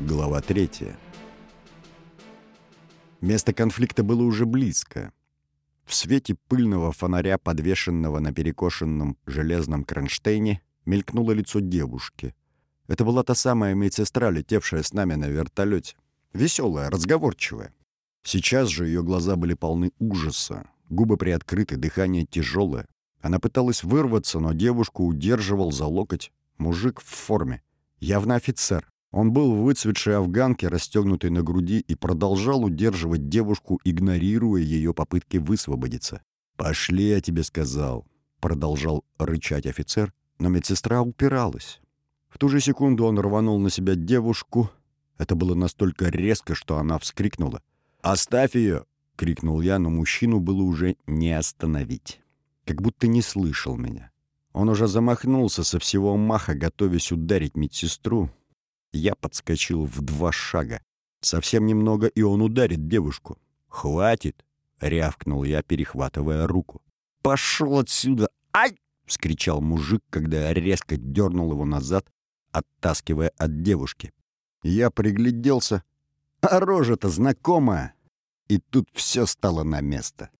Глава 3. Место конфликта было уже близко. В свете пыльного фонаря, подвешенного на перекошенном железном кронштейне, мелькнуло лицо девушки. Это была та самая медсестра, летевшая с нами на вертолете. Веселая, разговорчивая. Сейчас же ее глаза были полны ужаса, губы приоткрыты, дыхание тяжелое. Она пыталась вырваться, но девушку удерживал за локоть мужик в форме. Явно офицер. Он был в выцветшей афганке, расстегнутой на груди, и продолжал удерживать девушку, игнорируя ее попытки высвободиться. «Пошли, я тебе сказал», — продолжал рычать офицер, но медсестра упиралась. В ту же секунду он рванул на себя девушку. Это было настолько резко, что она вскрикнула. «Оставь ее!» — крикнул я, но мужчину было уже не остановить. Как будто не слышал меня. Он уже замахнулся со всего маха, готовясь ударить медсестру. Я подскочил в два шага. Совсем немного, и он ударит девушку. «Хватит!» — рявкнул я, перехватывая руку. «Пошел отсюда! Ай!» — вскричал мужик, когда я резко дернул его назад, оттаскивая от девушки. Я пригляделся. А рожа-то знакомая. И тут все стало на место.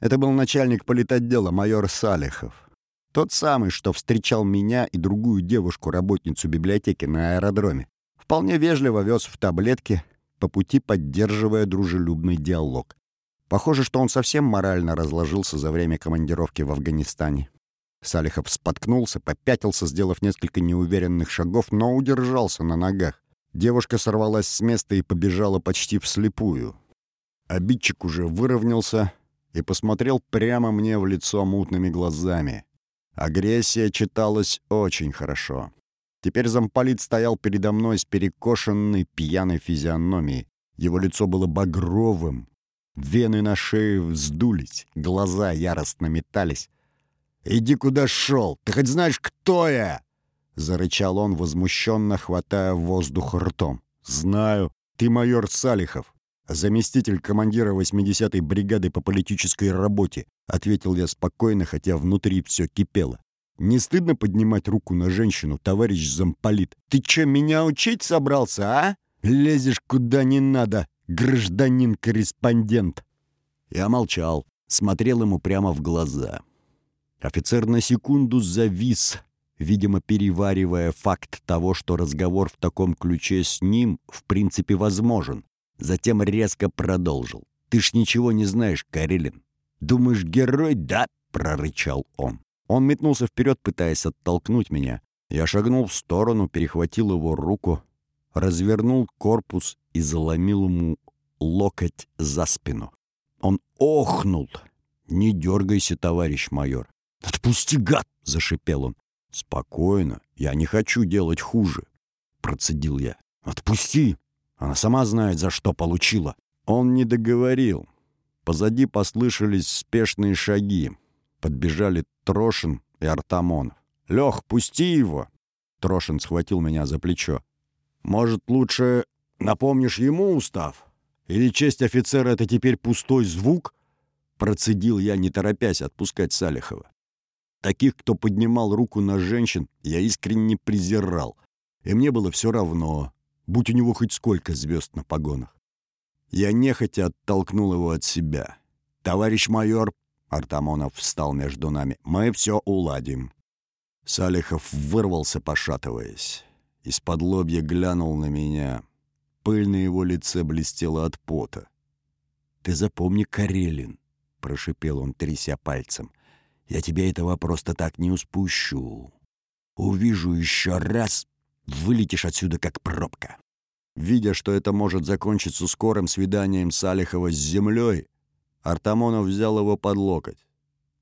Это был начальник политотдела майор Салихов. Тот самый, что встречал меня и другую девушку-работницу библиотеки на аэродроме. Вполне вежливо вез в таблетки, по пути поддерживая дружелюбный диалог. Похоже, что он совсем морально разложился за время командировки в Афганистане. Салихов споткнулся, попятился, сделав несколько неуверенных шагов, но удержался на ногах. Девушка сорвалась с места и побежала почти вслепую. Обидчик уже выровнялся и посмотрел прямо мне в лицо мутными глазами. Агрессия читалась очень хорошо. Теперь замполит стоял передо мной с перекошенной пьяной физиономией. Его лицо было багровым. Вены на шее вздулись, глаза яростно метались. «Иди куда шел! Ты хоть знаешь, кто я?» Зарычал он, возмущенно хватая воздух ртом. «Знаю. Ты майор Салихов, заместитель командира 80-й бригады по политической работе», ответил я спокойно, хотя внутри все кипело. «Не стыдно поднимать руку на женщину, товарищ замполит? Ты че, меня учить собрался, а? Лезешь куда не надо, гражданин-корреспондент!» Я молчал, смотрел ему прямо в глаза. Офицер на секунду завис, видимо, переваривая факт того, что разговор в таком ключе с ним в принципе возможен. Затем резко продолжил. «Ты ж ничего не знаешь, Карелин. Думаешь, герой, да?» — прорычал он. Он метнулся вперед, пытаясь оттолкнуть меня. Я шагнул в сторону, перехватил его руку, развернул корпус и заломил ему локоть за спину. Он охнул. «Не дергайся, товарищ майор». «Отпусти, гад!» — зашипел он. «Спокойно, я не хочу делать хуже», — процедил я. «Отпусти! Она сама знает, за что получила». Он не договорил. Позади послышались спешные шаги. Подбежали Трошин и Артамонов. «Лех, пусти его!» Трошин схватил меня за плечо. «Может, лучше напомнишь ему устав? Или честь офицера — это теперь пустой звук?» Процедил я, не торопясь отпускать Салихова. Таких, кто поднимал руку на женщин, я искренне презирал. И мне было все равно, будь у него хоть сколько звезд на погонах. Я нехотя оттолкнул его от себя. «Товарищ майор!» — Артамонов встал между нами. «Мы все уладим». Салихов вырвался, пошатываясь. Из-под лобья глянул на меня. Пыль на его лице блестела от пота. «Ты запомни, Карелин!» — прошипел он, тряся пальцем. Я тебе этого просто так не успущу. Увижу еще раз, вылетишь отсюда как пробка». Видя, что это может закончиться скорым свиданием Салихова с землей, Артамонов взял его под локоть.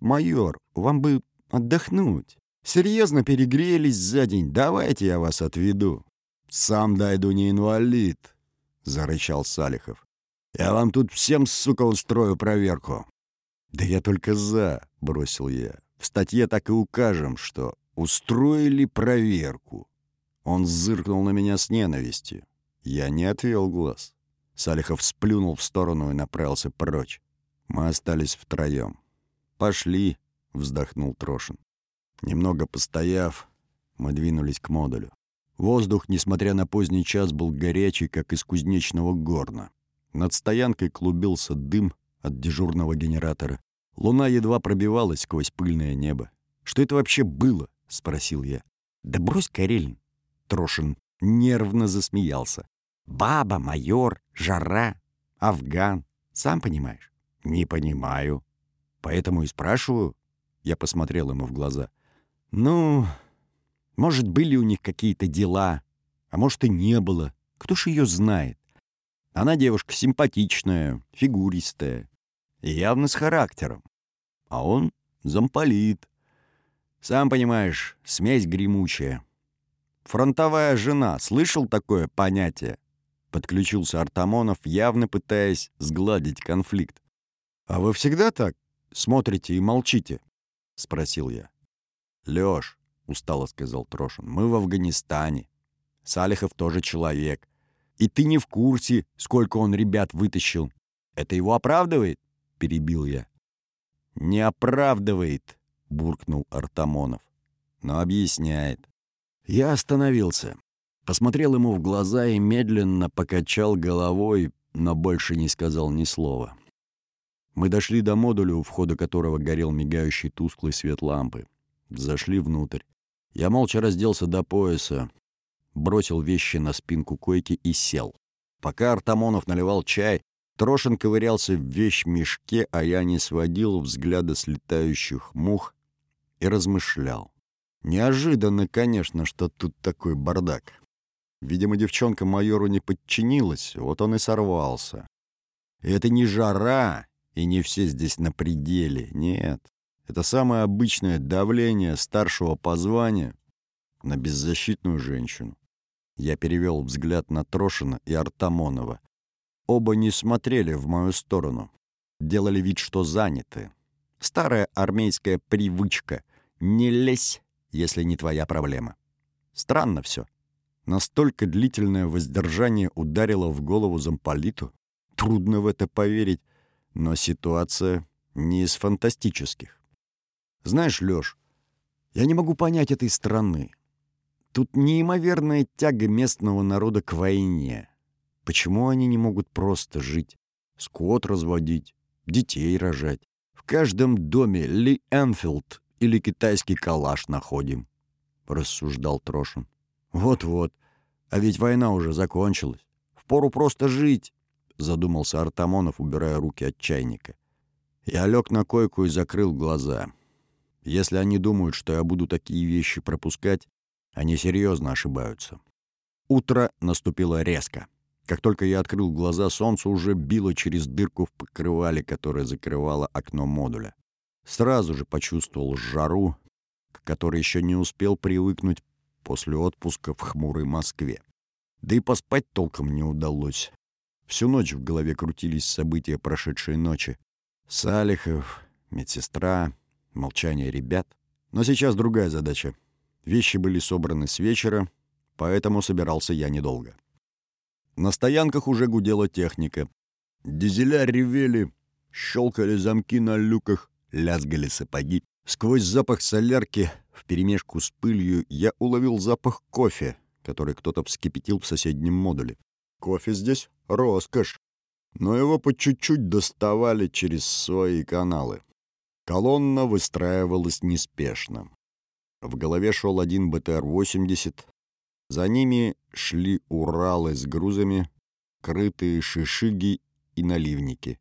«Майор, вам бы отдохнуть. Серьезно перегрелись за день. Давайте я вас отведу». «Сам дойду не инвалид», — зарычал Салихов. «Я вам тут всем, сука, устрою проверку. «Да я только за», — бросил я. «В статье так и укажем, что устроили проверку». Он зыркнул на меня с ненавистью. Я не отвел глаз. Салихов сплюнул в сторону и направился прочь. Мы остались втроем. «Пошли», — вздохнул Трошин. Немного постояв, мы двинулись к модулю. Воздух, несмотря на поздний час, был горячий, как из кузнечного горна. Над стоянкой клубился дым от дежурного генератора. Луна едва пробивалась сквозь пыльное небо. «Что это вообще было?» — спросил я. «Да брось, Карелин!» Трошин нервно засмеялся. «Баба, майор, жара, афган. Сам понимаешь?» «Не понимаю. Поэтому и спрашиваю». Я посмотрел ему в глаза. «Ну, может, были у них какие-то дела, а может, и не было. Кто ж ее знает? Она девушка симпатичная, фигуристая, и явно с характером. А он замполит. Сам понимаешь, смесь гремучая. Фронтовая жена, слышал такое понятие? Подключился Артамонов, явно пытаясь сгладить конфликт. «А вы всегда так смотрите и молчите?» — спросил я. «Лёш», — устало сказал Трошин, — «мы в Афганистане. Салихов тоже человек. И ты не в курсе, сколько он ребят вытащил. Это его оправдывает?» — перебил я. «Не оправдывает», — буркнул Артамонов. «Но объясняет». Я остановился, посмотрел ему в глаза и медленно покачал головой, но больше не сказал ни слова. Мы дошли до модуля, у входа которого горел мигающий тусклый свет лампы. Зашли внутрь. Я молча разделся до пояса, бросил вещи на спинку койки и сел. Пока Артамонов наливал чай, Трошин ковырялся в вещь-мешке, а я не сводил взгляда с летающих мух и размышлял. Неожиданно, конечно, что тут такой бардак. Видимо, девчонка майору не подчинилась, вот он и сорвался. И это не жара, и не все здесь на пределе, нет. Это самое обычное давление старшего по званию на беззащитную женщину. Я перевел взгляд на Трошина и Артамонова. Оба не смотрели в мою сторону. Делали вид, что заняты. Старая армейская привычка — не лезь, если не твоя проблема. Странно все. Настолько длительное воздержание ударило в голову замполиту. Трудно в это поверить, но ситуация не из фантастических. Знаешь, Лёш, я не могу понять этой страны. Тут неимоверная тяга местного народа к войне. Почему они не могут просто жить, скот разводить, детей рожать? В каждом доме Ли Энфилд или китайский калаш находим, — рассуждал Трошин. Вот-вот, а ведь война уже закончилась. Впору просто жить, — задумался Артамонов, убирая руки от чайника. Я лег на койку и закрыл глаза. Если они думают, что я буду такие вещи пропускать, они серьезно ошибаются. Утро наступило резко. Как только я открыл глаза, солнце уже било через дырку в покрывале, которое закрывало окно модуля. Сразу же почувствовал жару, к которой еще не успел привыкнуть после отпуска в хмурой Москве. Да и поспать толком не удалось. Всю ночь в голове крутились события прошедшей ночи. Салихов, медсестра, молчание ребят. Но сейчас другая задача. Вещи были собраны с вечера, поэтому собирался я недолго. На стоянках уже гудела техника. Дизеля ревели, щелкали замки на люках, лязгали сапоги. Сквозь запах солярки вперемешку с пылью я уловил запах кофе, который кто-то вскипятил в соседнем модуле. Кофе здесь — роскошь, но его по чуть-чуть доставали через свои каналы. Колонна выстраивалась неспешно. В голове шел один БТР-80, за ними шли Уралы с грузами, крытые шишиги и наливники.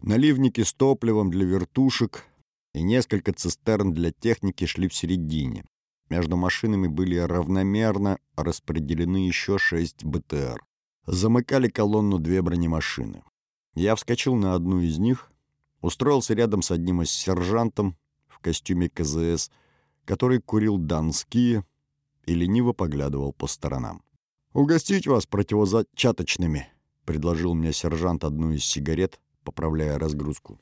Наливники с топливом для вертушек и несколько цистерн для техники шли в середине. Между машинами были равномерно распределены еще шесть БТР. Замыкали колонну две бронемашины. Я вскочил на одну из них, устроился рядом с одним из сержантом в костюме КЗС, который курил донские, и лениво поглядывал по сторонам. «Угостить вас противозачаточными», — предложил мне сержант одну из сигарет, поправляя разгрузку.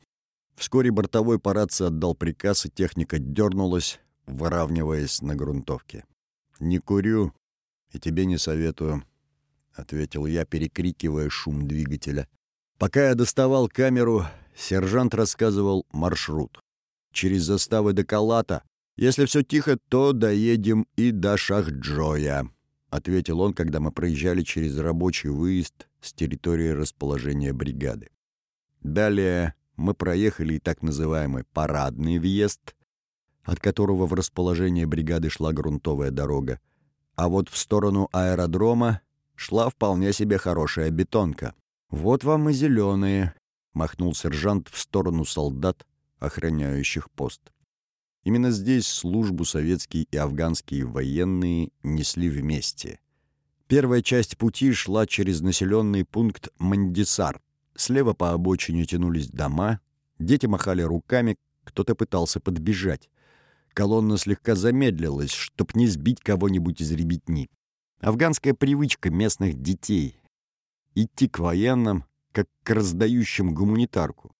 Вскоре бортовой по рации отдал приказ, и техника дернулась, выравниваясь на грунтовке. «Не курю и тебе не советую», — ответил я, перекрикивая шум двигателя. Пока я доставал камеру, сержант рассказывал маршрут. Через заставы до Калата если все тихо, то доедем и до Шахджоя. ответил он, когда мы проезжали через рабочий выезд с территории расположения бригады. Далее мы проехали и так называемый парадный въезд, от которого в расположение бригады шла грунтовая дорога, а вот в сторону аэродрома шла вполне себе хорошая бетонка. «Вот вам и зеленые», — махнул сержант в сторону солдат, охраняющих пост. Именно здесь службу советские и афганские военные несли вместе. Первая часть пути шла через населенный пункт Мандисар. Слева по обочине тянулись дома, дети махали руками, кто-то пытался подбежать. Колонна слегка замедлилась, чтоб не сбить кого-нибудь из ребятни. Афганская привычка местных детей — идти к военным, как к раздающим гуманитарку,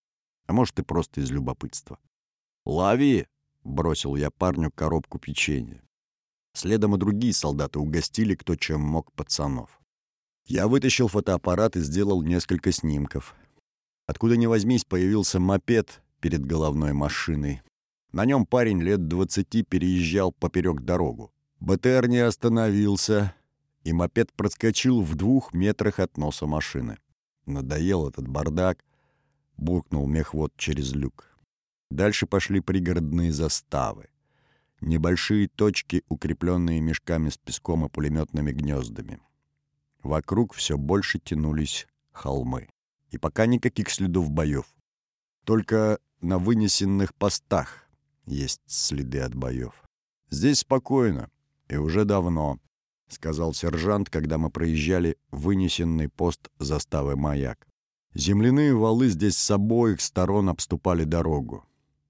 а может и просто из любопытства. «Лови!» — бросил я парню коробку печенья. Следом и другие солдаты угостили кто чем мог пацанов. Я вытащил фотоаппарат и сделал несколько снимков. Откуда ни возьмись, появился мопед перед головной машиной. На нем парень лет двадцати переезжал поперек дорогу. БТР не остановился, и мопед проскочил в двух метрах от носа машины. Надоел этот бардак, буркнул мехвод через люк. Дальше пошли пригородные заставы. Небольшие точки, укрепленные мешками с песком и пулеметными гнездами. Вокруг все больше тянулись холмы. И пока никаких следов боев. Только на вынесенных постах есть следы от боев. Здесь спокойно, и уже давно, — сказал сержант, когда мы проезжали вынесенный пост заставы «Маяк». Земляные валы здесь с обоих сторон обступали дорогу,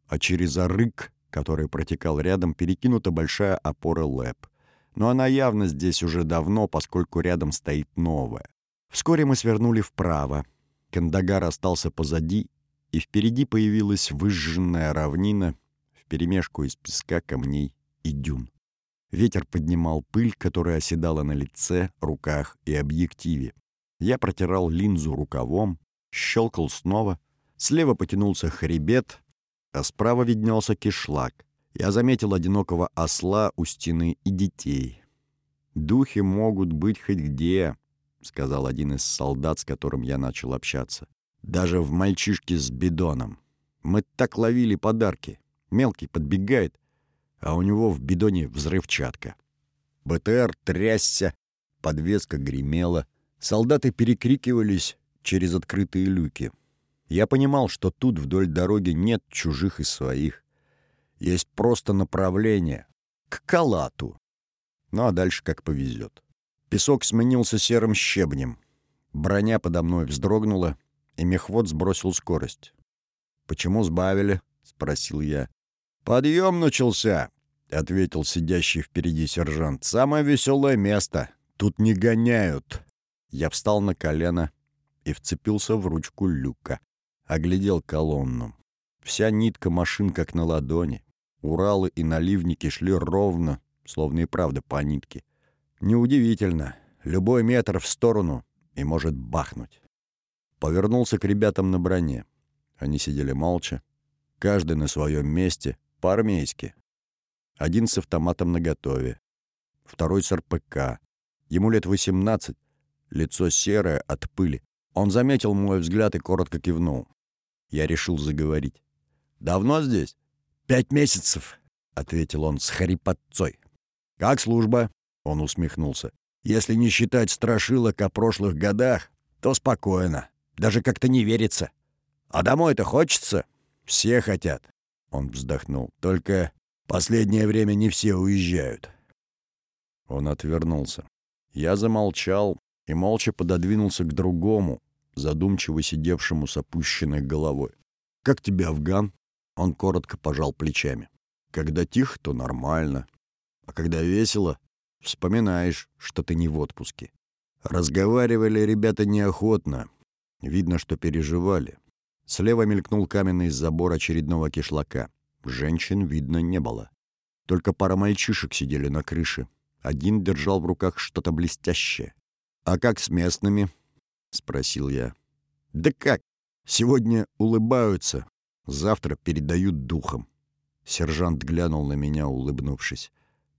а через арык, который протекал рядом, перекинута большая опора ЛЭП. Но она явно здесь уже давно, поскольку рядом стоит новая. Вскоре мы свернули вправо. Кандагар остался позади, и впереди появилась выжженная равнина, вперемешку из песка, камней и дюн. Ветер поднимал пыль, которая оседала на лице, руках и объективе. Я протирал линзу рукавом, щелкал снова. Слева потянулся хребет, а справа виднелся кишлак. Я заметил одинокого осла у стены и детей. «Духи могут быть хоть где», — сказал один из солдат, с которым я начал общаться. «Даже в мальчишке с бидоном. Мы так ловили подарки. Мелкий подбегает, а у него в бидоне взрывчатка. БТР трясся, подвеска гремела. Солдаты перекрикивались через открытые люки. Я понимал, что тут вдоль дороги нет чужих и своих. Есть просто направление к Калату. Ну а дальше как повезет. Песок сменился серым щебнем. Броня подо мной вздрогнула, и мехвод сбросил скорость. «Почему сбавили?» — спросил я. «Подъем начался», — ответил сидящий впереди сержант. «Самое веселое место. Тут не гоняют». Я встал на колено и вцепился в ручку люка. Оглядел колонну. Вся нитка машин как на ладони. Уралы и наливники шли ровно, словно и правда по нитке. Неудивительно. Любой метр в сторону и может бахнуть. Повернулся к ребятам на броне. Они сидели молча, каждый на своем месте, по-армейски. Один с автоматом наготове, второй с РПК. Ему лет 18, лицо серое от пыли. Он заметил мой взгляд и коротко кивнул. Я решил заговорить. «Давно здесь?» «Пять месяцев», — ответил он с хрипотцой. «Как служба?» — он усмехнулся. «Если не считать страшилок о прошлых годах, то спокойно. Даже как-то не верится. А домой-то хочется?» «Все хотят. Он вздохнул. «Только последнее время не все уезжают». Он отвернулся. Я замолчал и молча пододвинулся к другому, задумчиво сидевшему с опущенной головой. «Как тебе, Афган?» Он коротко пожал плечами. «Когда тихо, то нормально. А когда весело, вспоминаешь, что ты не в отпуске». Разговаривали ребята неохотно. Видно, что переживали. Слева мелькнул каменный забор очередного кишлака. Женщин видно не было. Только пара мальчишек сидели на крыше. Один держал в руках что-то блестящее. «А как с местными?» — спросил я. «Да как? Сегодня улыбаются, завтра передают духом». Сержант глянул на меня, улыбнувшись.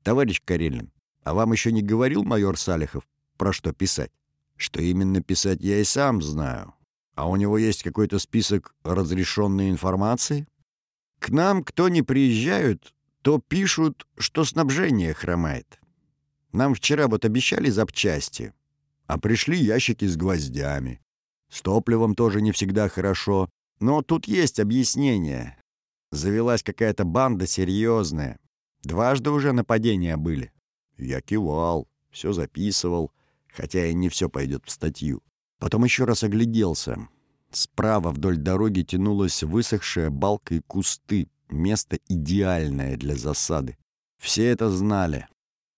«Товарищ Карелин, А вам еще не говорил майор Салихов, про что писать? Что именно писать я и сам знаю. А у него есть какой-то список разрешенной информации? К нам, кто не приезжают, то пишут, что снабжение хромает. Нам вчера вот обещали запчасти, а пришли ящики с гвоздями. С топливом тоже не всегда хорошо. Но тут есть объяснение. Завелась какая-то банда серьезная. Дважды уже нападения были. Я кивал, все записывал, хотя и не все пойдет в статью. Потом еще раз огляделся. Справа вдоль дороги тянулась высохшая балка и кусты, место идеальное для засады. Все это знали,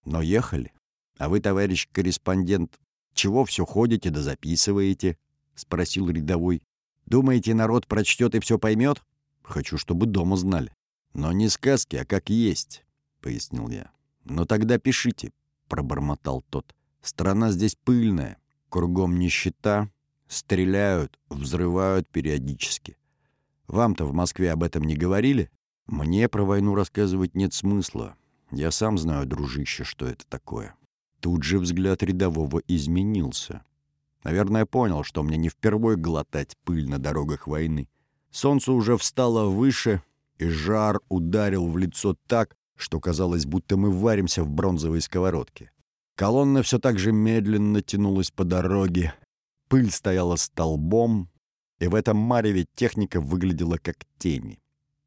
но ехали. А вы, товарищ корреспондент, чего все ходите да записываете? — спросил рядовой. «Думаете, народ прочтет и все поймет? Хочу, чтобы дома знали. Но не сказки, а как есть», — пояснил я. «Но тогда пишите», — пробормотал тот. «Страна здесь пыльная, кругом нищета, стреляют, взрывают периодически. Вам-то в Москве об этом не говорили? Мне про войну рассказывать нет смысла. Я сам знаю, дружище, что это такое». Тут же взгляд рядового изменился. Наверное, понял, что мне не впервой глотать пыль на дорогах войны. Солнце уже встало выше, и жар ударил в лицо так, что казалось, будто мы варимся в бронзовой сковородке. Колонна все так же медленно тянулась по дороге. Пыль стояла столбом, и в этом мареве техника выглядела как тени.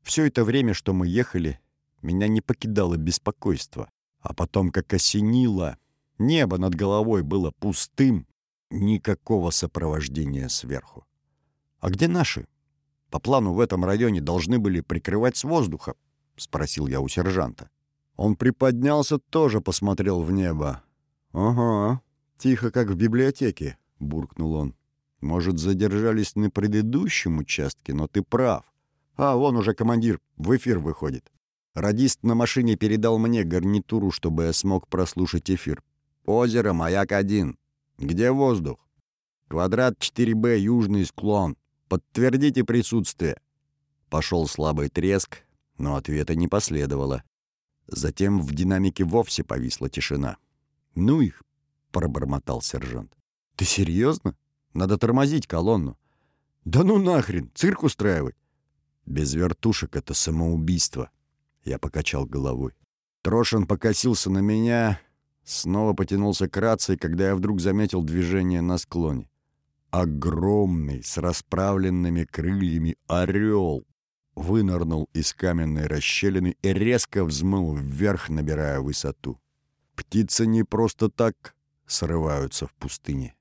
Все это время, что мы ехали, меня не покидало беспокойство. А потом, как осенило, небо над головой было пустым, Никакого сопровождения сверху. «А где наши? По плану в этом районе должны были прикрывать с воздуха», — спросил я у сержанта. Он приподнялся, тоже посмотрел в небо. «Ага, тихо, как в библиотеке», — буркнул он. «Может, задержались на предыдущем участке, но ты прав. А, вон уже командир в эфир выходит. Радист на машине передал мне гарнитуру, чтобы я смог прослушать эфир. «Озеро, маяк один. Где воздух? Квадрат 4Б, южный склон. Подтвердите присутствие. Пошел слабый треск, но ответа не последовало. Затем в динамике вовсе повисла тишина. «Ну их!» — пробормотал сержант. «Ты серьезно? Надо тормозить колонну». «Да ну нахрен! Цирк устраивать!» «Без вертушек это самоубийство!» Я покачал головой. Трошин покосился на меня, Снова потянулся к рации, когда я вдруг заметил движение на склоне. Огромный, с расправленными крыльями орел вынырнул из каменной расщелины и резко взмыл вверх, набирая высоту. Птицы не просто так срываются в пустыне.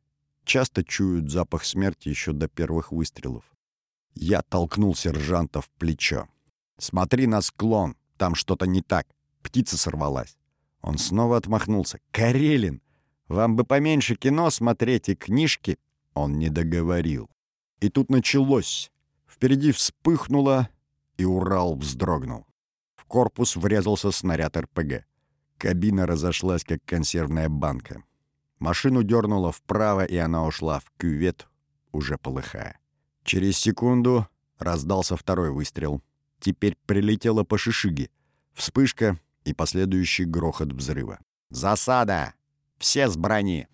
Часто чуют запах смерти еще до первых выстрелов. Я толкнул сержанта в плечо. «Смотри на склон, там что-то не так. Птица сорвалась». Он снова отмахнулся. «Карелин! Вам бы поменьше кино смотреть и книжки!» Он не договорил. И тут началось. Впереди вспыхнуло, и Урал вздрогнул. В корпус врезался снаряд РПГ. Кабина разошлась, как консервная банка. Машину дернуло вправо, и она ушла в кювет, уже полыхая. Через секунду раздался второй выстрел. Теперь прилетело по шишиге. Вспышка, и последующий грохот взрыва. «Засада! Все с брони!»